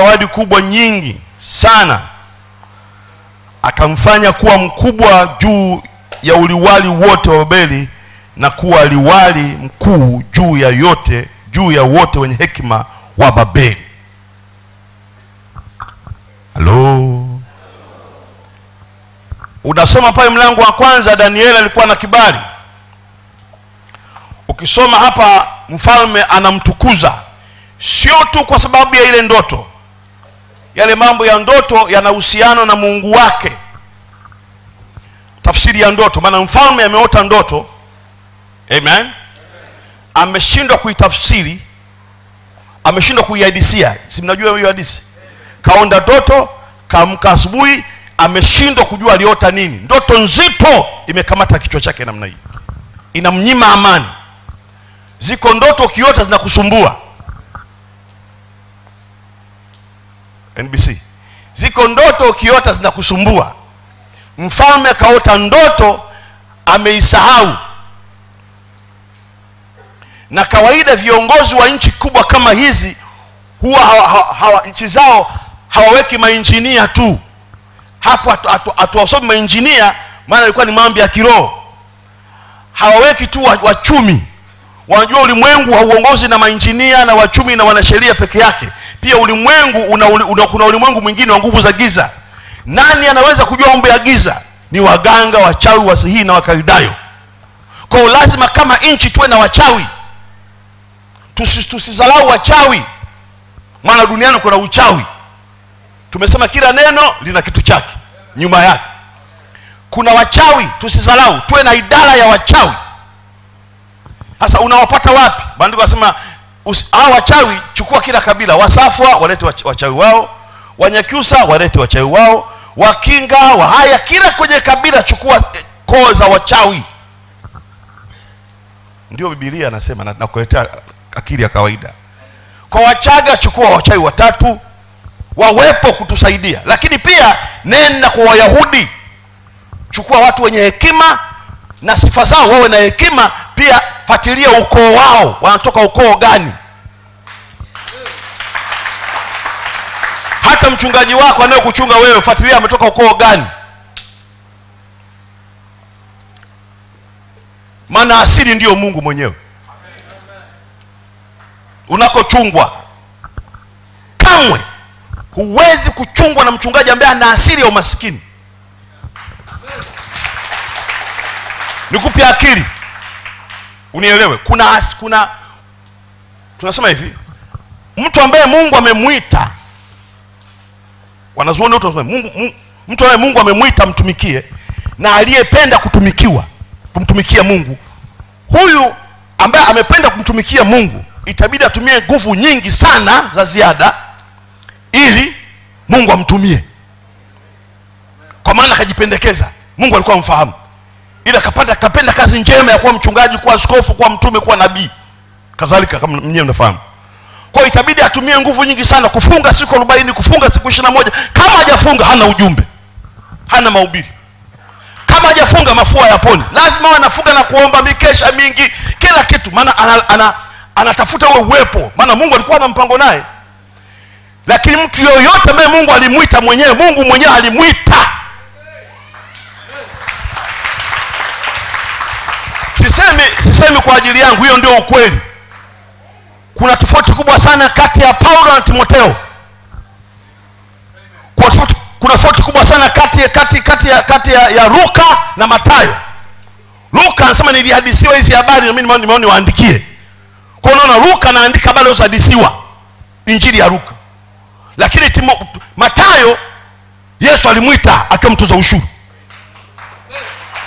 zawadi kubwa nyingi sana. Akamfanya kuwa mkubwa juu ya uliwali wote wa babeli na kuwa liwali mkuu juu ya yote juu ya wote wenye hekima wa babeli. Halo? Unasoma pale mlango wa kwanza danieli alikuwa na kibali. Ukisoma hapa mfalme anamtukuza. Sio tu kwa sababu ya ile ndoto yale mambo ya ndoto yana uhusiano na mungu wake. Tafsiri ya ndoto maana mfalme ameota ndoto. Amen. Ameshindwa kuitafsiri ameshindwa kuihadisia si mnajua hiyo hadisi kaonda ndoto kaamka asubuhi ameshindwa kujua aliota nini. Ndoto nzito imekamata kichwa chake namna hii. Inamnyima amani. Ziko ndoto ukiota zinakusumbua nbc ziko ndoto ukiota zinakusumbua. Mfalme akaota ndoto ameisahau. Na kawaida viongozi wa nchi kubwa kama hizi huwa hawa, hawa, hawa, nchi zao hawaweki mainjinia tu. Hapo hatuwasomi mainjinia maana ilikuwa ni mambo ya kiroho. Hawaweki tu wa- wachumi. Wanajua ulimwengu hauongozi na mainjinia na wachumi na wanasheria peke yake pia ulimwengu una, una, kuna ulimwengu mwingine wa nguvu za giza. Nani anaweza kujua mambo ya giza? Ni waganga wachawi wasihihi na wakaridayo kwao lazima kama nchi tuwe na wachawi Tusi- tusizalau wachawi. Maana duniani kuna uchawi. Tumesema kila neno lina kitu chake nyuma yake. Kuna wachawi tusizalau tuwe na idara ya wachawi. Sasa unawapata wapi? Maandiko anasema hao wachawi chukua kila kabila. Wasafwa walete wachawi wao. Wanyakyusa walete wachawi wao. Wakinga wahaya kila kwenye kabila chukua eh, koo za wachawi. Ndio bibilia anasema na nakuletea akili ya kawaida. Kwa wachaga chukua wachawi watatu wawepo kutusaidia. Lakini pia nenda kwa wayahudi. Chukua watu wenye hekima na sifa zao wawe na hekima fuatilia ukoo wao wanatoka ukoo gani? Hata mchungaji wako anayekuchunga wewe fuatilia ametoka ukoo gani? Maana asili ndiyo mungu mwenyewe. Unakochungwa kamwe huwezi kuchungwa na mchungaji ambaye ana asili ya umasikini. Nikupe akili unielewe? Kuna kuna tunasema hivi. Mtu ambaye mungu amemwita wanazuoni wote wanasema mungu, mtu ambaye mungu amemwita mtumikie na aliyependa kutumikiwa kumtumikia mungu. Huyu ambaye amependa kumtumikia mungu itabidi atumie nguvu nyingi sana za ziada ili mungu amtumie. Kwa maana akajipendekeza. Mungu alikuwa amfahamu ili akapata akapenda kazi njema ya kuwa mchungaji kuwa askofu kuwa mtume kuwa nabii. Kadhalika kama mnyewe mnafahamu. Kwa itabidi atumie nguvu nyingi sana kufunga siku arobaini kufunga siku ishiri na moja. Kama hajafunga hana ujumbe. Hana mahubiri. Kama hajafunga mafua ya poni lazima anafunga na kuomba mikesha mingi kila kitu. Maana ana, ana, anatafuta uwe uwepo. Maana mungu alikuwa na mpango naye. Lakini mtu yoyote ambaye mungu alimwita mwenyewe mungu mwenyewe alimwita sisemi sisemi kwa ajili yangu hiyo ndio ukweli. Kuna tofauti kubwa sana kati ya paulo na timoteo kuna tofauti, kuna tofauti kubwa sana kati, kati, kati, ya, kati ya, ya luka na matayo luka anasema nilihadisiwa hizi habari na mimi nimeona niwaandikie. Kwa unaona luka anaandika habari zilizohadisiwa injili ya luka. Lakini timo, matayo yesu alimwita akiwa mtoza ushuru.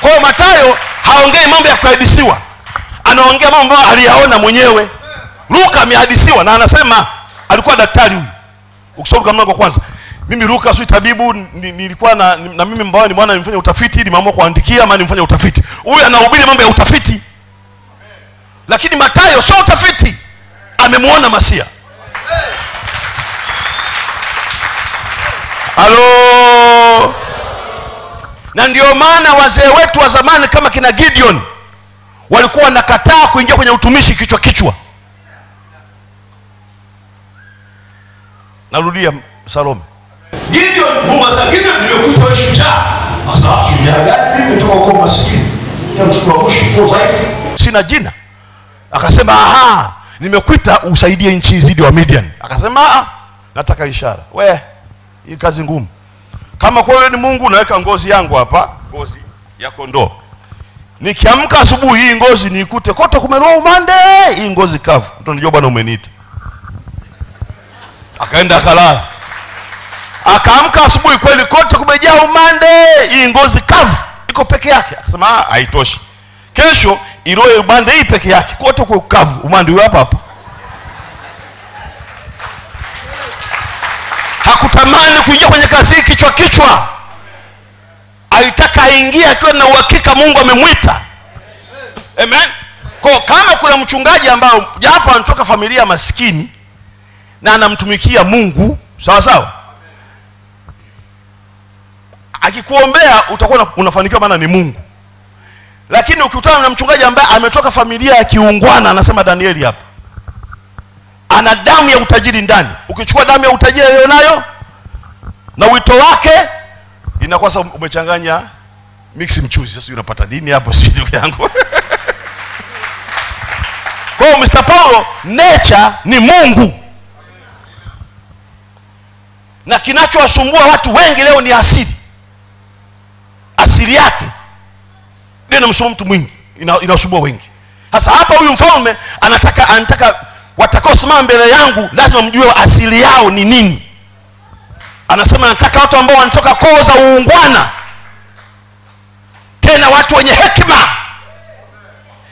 Kwa hiyo matayo haongei mambo ya kuhadisiwa. Anaongea mambo ambayo aliyaona mwenyewe. Luka amehadisiwa na anasema alikuwa daktari huyu. Ukisoma Luka mlango wa kwanza mimi luka si tabibu ni- nilikuwa na, na mimi mbawa ni mwana nimefanya utafiti nimeamua kuandikia ama nimfanya utafiti. Huyu anahubiri mambo ya utafiti. Lakini matayo sio utafiti. Amemwona masia. Halo na ndio maana wazee wetu wa zamani kama kina gideon walikuwa wanakataa kuingia kwenye utumishi kichwa kichwa narudia salome Gideon, Mungu za Gideon, ndio shujaa. Sasa shujaa gani? Mimi kutoka kwa maskini. Sina jina akasema aha nimekuita usaidie nchi zidi wa midian akasema aha, nataka ishara we hii kazi ngumu kama wewe ni mungu naweka ngozi yangu hapa ngozi ya kondoo. Nikiamka asubuhi hii ngozi niikute kote kumeloa umande hii ngozi kavu. Mtu nijua bwana umeniita. Akaenda akalala. Akaamka asubuhi kweli kote kumejaa umande hii ngozi kavu. Iko peke yake. Akasema "Ah, haitoshi. Kesho iroe umande hii peke yake. Kote kwa kavu. Umande huyo hapa hapa. Hakutamani kuingia kwenye kazi kichwa kichwa. Alitaka aingie akiwa na uhakika mungu amemwita. Amen. Kwa kama kuna mchungaji ambao japo anatoka familia maskini na anamtumikia mungu sawa sawa. Akikuombea utakuwa una- unafanikiwa maana ni mungu. Lakini ukikutana na mchungaji ambaye ametoka familia ya kiungwana anasema danieli hapa. Ana damu ya utajiri ndani. Ukichukua damu ya utajiri aliyonayo na wito wake inakuwa sasa umechanganya mix mchuzi. Sasa unapata dini hapo Sio ndugu yangu? Kwa hiyo mr paulo nature ni mungu. Na kinachowasumbua watu wengi leo ni asili. Asili yake. Ndio inamsumbua mtu mwingi. Ina- inasumbua wengi. Sasa hapa huyu mfalme anataka anataka watakaosimama mbele yangu lazima mjue asili yao ni nini anasema nataka watu ambao wanatoka koo za uungwana. Tena watu wenye hekima.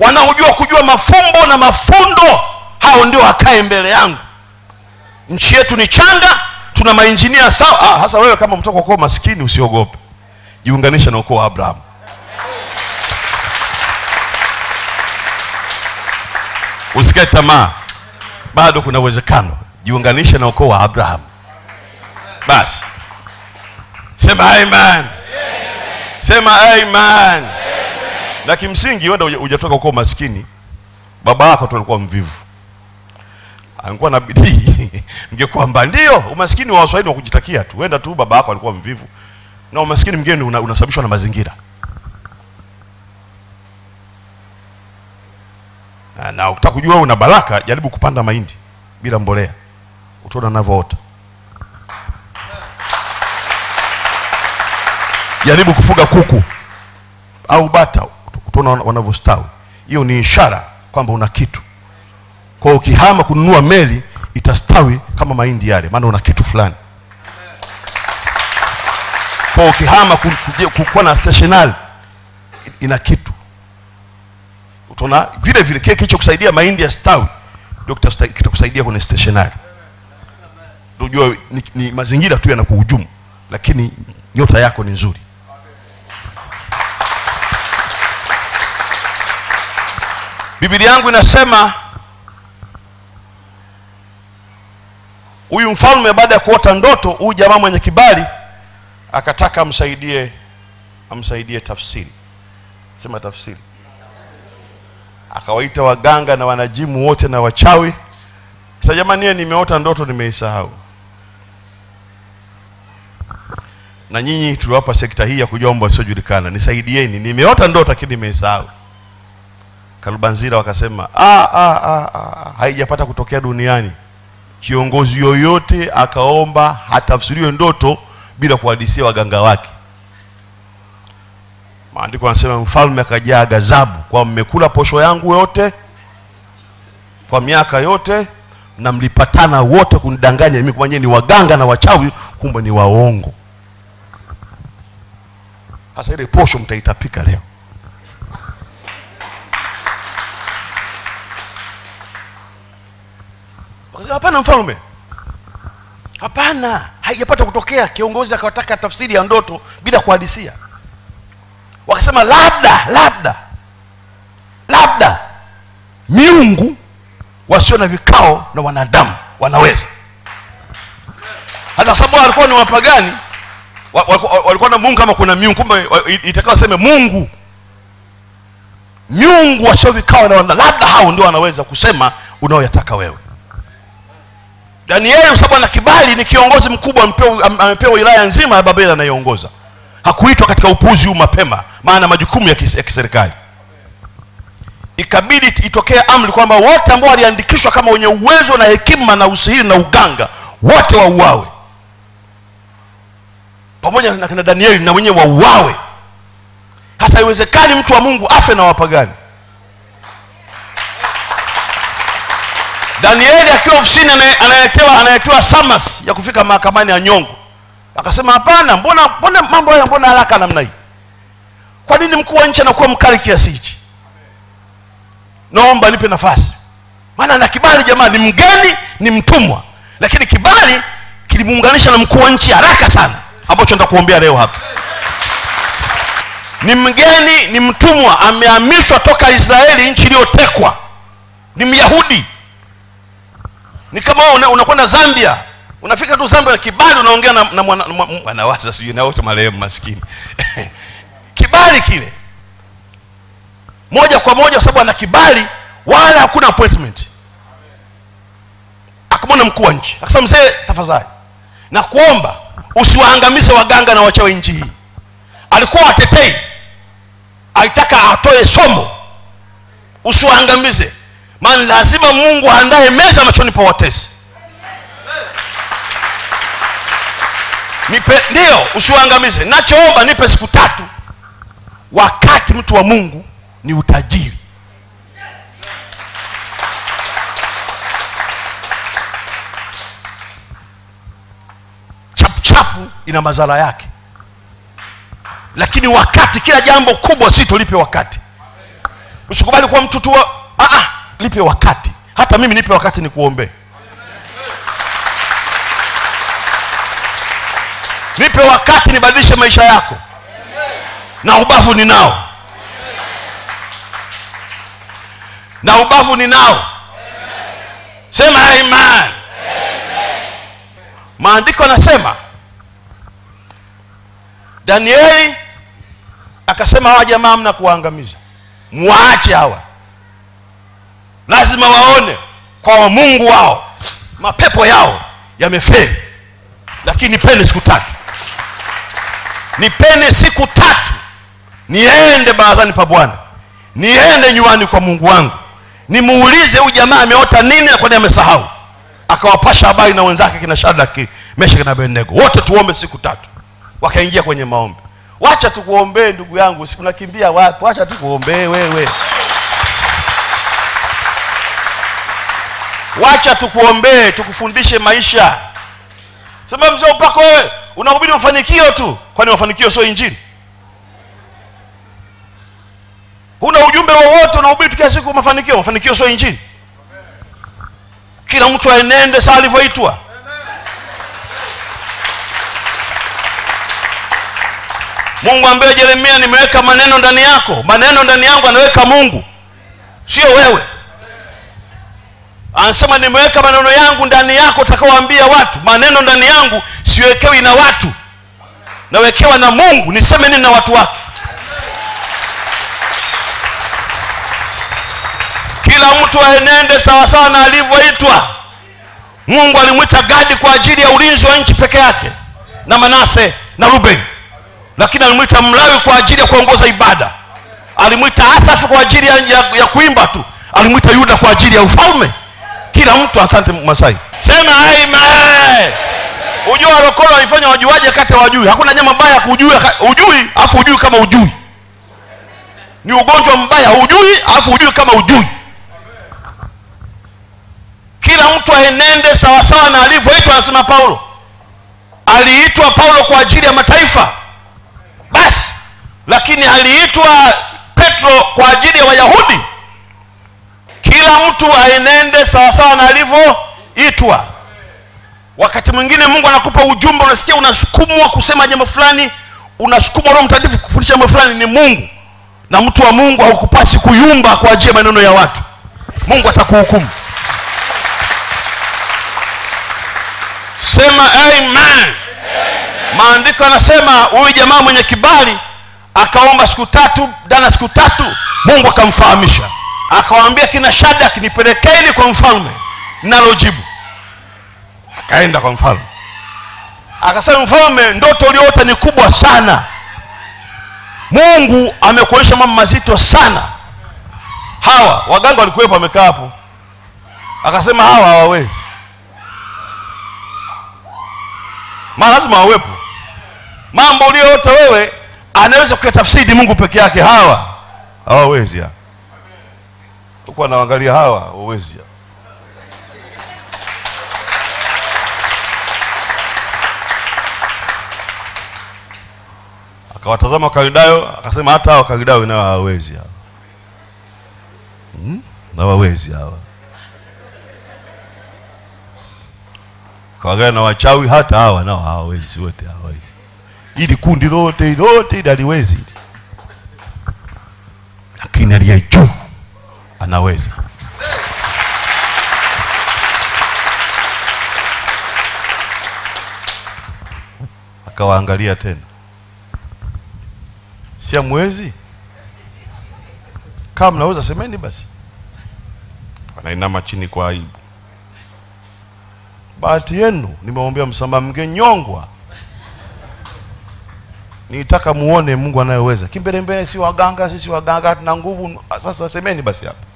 Wanaojua kujua mafumbo na mafundo. Hao ndio wakae mbele yangu. Nchi yetu ni changa. Tuna mainjinia sawa. Ah, hasa wewe kama mtoka ukoo maskini usiogope. Jiunganisha na ukoo wa abraham usikae tamaa. Bado kuna uwezekano. Jiunganishe na ukoo wa abraham basi sema amen. Sema amen. Na kimsingi wenda hujatoka uko maskini. Baba yako tu alikuwa mvivu. Alikuwa na bidii. Mngekwamba ndio umaskini wa waswahili wa kujitakia tu. Wenda tu baba yako alikuwa mvivu. Na umaskini mgeni una- unasababishwa na mazingira. Na- ukitaka kujua una baraka jaribu kupanda mahindi bila mbolea. Utaona navyoota jaribu kufuga kuku au bata utaona wanavyostawi. Hiyo ni ishara kwamba una kitu. Kwa ukihama kununua meli itastawi kama mahindi yale maana una kitu fulani. Kwa ukihama ku- kukuwa na stationary ina kitu. Utaona vile vile kile kilichokusaidia mahindi ya stawi ndio kitakusaidia kwenye stationary Unajua ni, ni mazingira tu yanakuhujumu lakini nyota yako ni nzuri biblia yangu inasema huyu mfalme baada ya kuota ndoto huyu jamaa mwenye kibali akataka amsaidie amsaidie tafsiri. Sema tafsiri. Akawaita waganga na wanajimu wote na wachawi. Sasa jamani niye nimeota ndoto nimeisahau. Na nyinyi tuliwapa sekta hii ya kujomba wasiojulikana, nisaidieni. Nimeota ndoto lakini nimeisahau kalubanzira wakasema "Ah, ah, ah, ah, haijapata kutokea duniani. Kiongozi yoyote akaomba hatafsiriwe ndoto bila kuhadisia waganga wake. Maandiko yanasema mfalme akajaa ghadhabu kwa mmekula posho yangu yote kwa miaka yote na mlipatana wote kunidanganya mimi kwamba ni waganga na wachawi kumbe ni waongo. Sasa ile posho mtaitapika leo hapana mfalme. Hapana. Haijapata kutokea kiongozi akawataka tafsiri ya ndoto bila kuhadisia. Wakasema labda labda labda miungu wasio na vikao na wanadamu wanaweza. Hasa sababu walikuwa ni wapagani. Walikuwa na mungu kama kuna miungu kumbe wa- itakao seme mungu. Miungu wasio vikao na wanadamu labda hao ndio wanaweza kusema unaoyataka wewe danieli kwa sababu ana kibali ni kiongozi mkubwa amepewa, wilaya nzima ya babeli anayoongoza hakuitwa katika upuzi huu mapema maana majukumu ya ya kiserikali. Ikabidi itokee amri kwamba wote ambao waliandikishwa kama wenye uwezo na hekima na usihiri na uganga wote wauawe. Pamoja na kina danieli na wenyewe wauawe. Hasa haiwezekani mtu wa mungu afe na wapagani danieli akiwa ofisini analetewa analetewa samas ya kufika mahakamani ya nyongo. Akasema hapana mbona mbona mambo haya mbona haraka namna hii? Kwa nini mkuu wa nchi anakuwa mkali kiasi hichi? Naomba nipe nafasi. Maana na kibali jamani ni mgeni ni mtumwa. Lakini kibali kilimuunganisha na mkuu wa nchi haraka sana ambacho nitakuombea leo hapa. Ni mgeni ni mtumwa amehamishwa toka israeli nchi iliyotekwa. Ni myahudi ni kama wewe una- unakwenda zambia unafika tu zambia kibali unaongea na, na mwana- mwa- anawaza sijui na wote marehemu maskini. Kibali kile. Moja kwa moja sababu ana kibali wala hakuna appointment. Akamwona mkuu wa nchi akasema mzee tafadhali. Na kuomba usiwaangamize waganga na wachawi nchi hii. Alikuwa atetei alitaka atoe somo. Usiwaangamize maana lazima mungu aandae meza machoni pa watesi. Nipe ndio usiwaangamize. Nachoomba nipe siku tatu. Wakati mtu wa mungu ni utajiri. Chapuchapu ina madhara yake. Lakini wakati kila jambo kubwa si tulipe wakati. Usikubali kuwa mtu tu lipe wakati. Hata mimi nipe wakati nikuombee nipe wakati nibadilishe maisha yako. Na ubavu ninao. Na ubavu ninao. Sema amen. Maandiko anasema danieli akasema hawa jamaa mna kuwaangamiza. Mwaache hawa lazima waone kwa mungu wao mapepo yao yamefeli. Lakini nipeni siku tatu. Nipeni siku tatu. Niende barazani pa bwana. Niende nyumbani kwa mungu wangu. Nimuulize huyu jamaa ameota nini na amesahau. Akawapasha habari na wenzake kina shadaki meshaki na benego wote tuombe siku tatu. Wakaingia kwenye maombi. Wacha tukuombee ndugu yangu si unakimbia wapi? Wacha tukuombee wewe wacha tukuombee tukufundishe maisha. Sema mzee upako wewe unahubiri mafanikio tu. Kwani mafanikio sio injili? Huna ujumbe wowote unahubiri tukia siku mafanikio? Mafanikio sio injili? Kila mtu aenende saa alivyoitwa. Mungu ambaye jeremia nimeweka maneno ndani yako maneno ndani yangu anaweka mungu. Sio wewe anasema nimeweka maneno yangu ndani yako utakaoambia watu. Maneno ndani yangu siwekewi na watu. Nawekewa na mungu niseme nini na watu wake? Kila mtu aenende sawasawa na alivyoitwa. Mungu alimwita gadi kwa ajili ya ulinzi wa nchi peke yake na manase na ruben. Lakini alimwita mlawi kwa ajili ya kuongoza ibada. Alimwita asafu kwa ajili ya, ya, ya kuimba tu. Alimwita yuda kwa ajili ya ufalme kila mtu asante masai. Sema aime. ujua rokolo walifanya wajuaje kati ya wajui. Hakuna nyama mbaya ya kujua ujui afu ujui kama ujui ni ugonjwa mbaya ujui afu ujui kama ujui kila mtu aenende sawasawa na alivyoitwa anasema paulo. Aliitwa paulo kwa ajili ya mataifa. Basi. Lakini aliitwa petro kwa ajili ya wayahudi kila mtu aenende sawasawa na alivyoitwa. Wakati mwingine mungu anakupa ujumbe unasikia unasukumwa kusema jambo fulani unasukumwa roho mtakatifu kufundisha jambo fulani ni mungu. Na mtu wa mungu haukupasi kuyumba kwa ajili ya maneno ya watu. Mungu atakuhukumu. Sema amen. Maandiko yanasema huyu jamaa mwenye kibali akaomba siku tatu dana siku tatu mungu akamfahamisha akawaambia kina shadak nipelekeni kwa mfalme nalojibu akaenda kwa mfalme. Akasema mfalme ndoto uliyoota ni kubwa sana. Mungu amekuonyesha mambo mazito sana. Hawa waganga walikuwepo wamekaa hapo. Akasema hawa hawawezi. Maana lazima wawepo. Mambo uliyoota wewe anaweza kuyatafsiri mungu peke yake. Hawa hawawezi ya tukuwa naangalia hawa wawezi akawatazama wakaldayo akasema hata hawa wakaldayo nao hawawezi hawa hmm? hawawezi hawa kawagaa na wachawi hata hawa nao hawawezi wote hawawezi ili kundi lote lote ili aliwezi lakini aliye juu anaweza. Akawaangalia tena. Si mwezi? Kama mnaweza semeni basi. Wanainama chini kwa aibu. Bahati yenu nimeombea msamaha mngenyongwa. Nitaka muone mungu anayeweza kimbelembele si waganga sisi waganga tuna nguvu. Sasa semeni basi hapa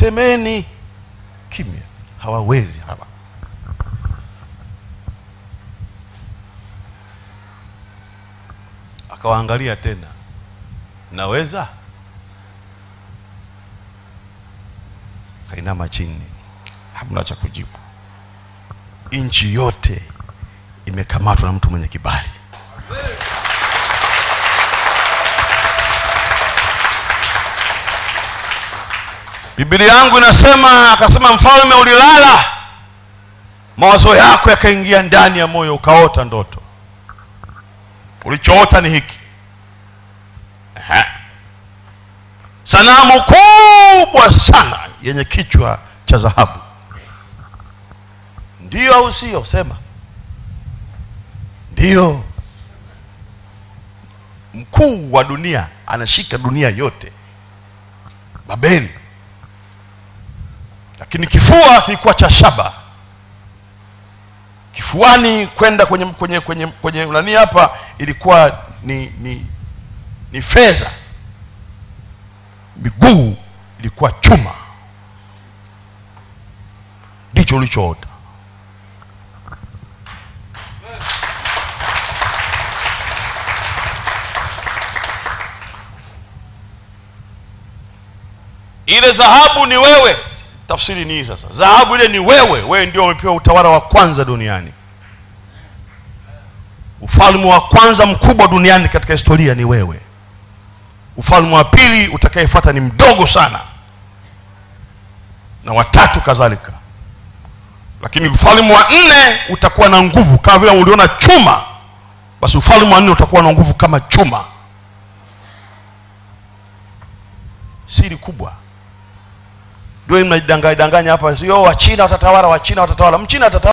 semeni. Kimya. Hawawezi hawa. Akawaangalia tena. Naweza? Kainama chini. Hamna cha kujibu. Nchi yote imekamatwa na mtu mwenye kibali biblia yangu inasema akasema mfalme ulilala. Mawazo yako yakaingia ndani ya moyo ukaota ndoto. Ulichoota ni hiki. Aha. sanamu kubwa sana yenye kichwa cha dhahabu. Ndio au sio? Sema. Ndiyo. mkuu wa dunia anashika dunia yote. Babeli lakini kifua kilikuwa cha shaba. Kifuani kwenda kwenye kwenye kwenye kwenye nani hapa ilikuwa ni ni ni fedha. Miguu ilikuwa chuma. Ndicho ulichoota. Ile dhahabu ni wewe tafsiri ni hii sasa. Dhahabu ile ni wewe. Wewe ndio umepewa utawala wa kwanza duniani. Ufalme wa kwanza mkubwa duniani katika historia ni wewe. Ufalme wa pili utakayefuata ni mdogo sana. Na watatu kadhalika. Lakini ufalme wa nne utakuwa na nguvu. Kama vile uliona chuma basi ufalme wa nne utakuwa na nguvu kama chuma. Siri kubwa mnajidanganya danganya hapa. Sio wachina watatawala wachina watatawala. Mchina atatawala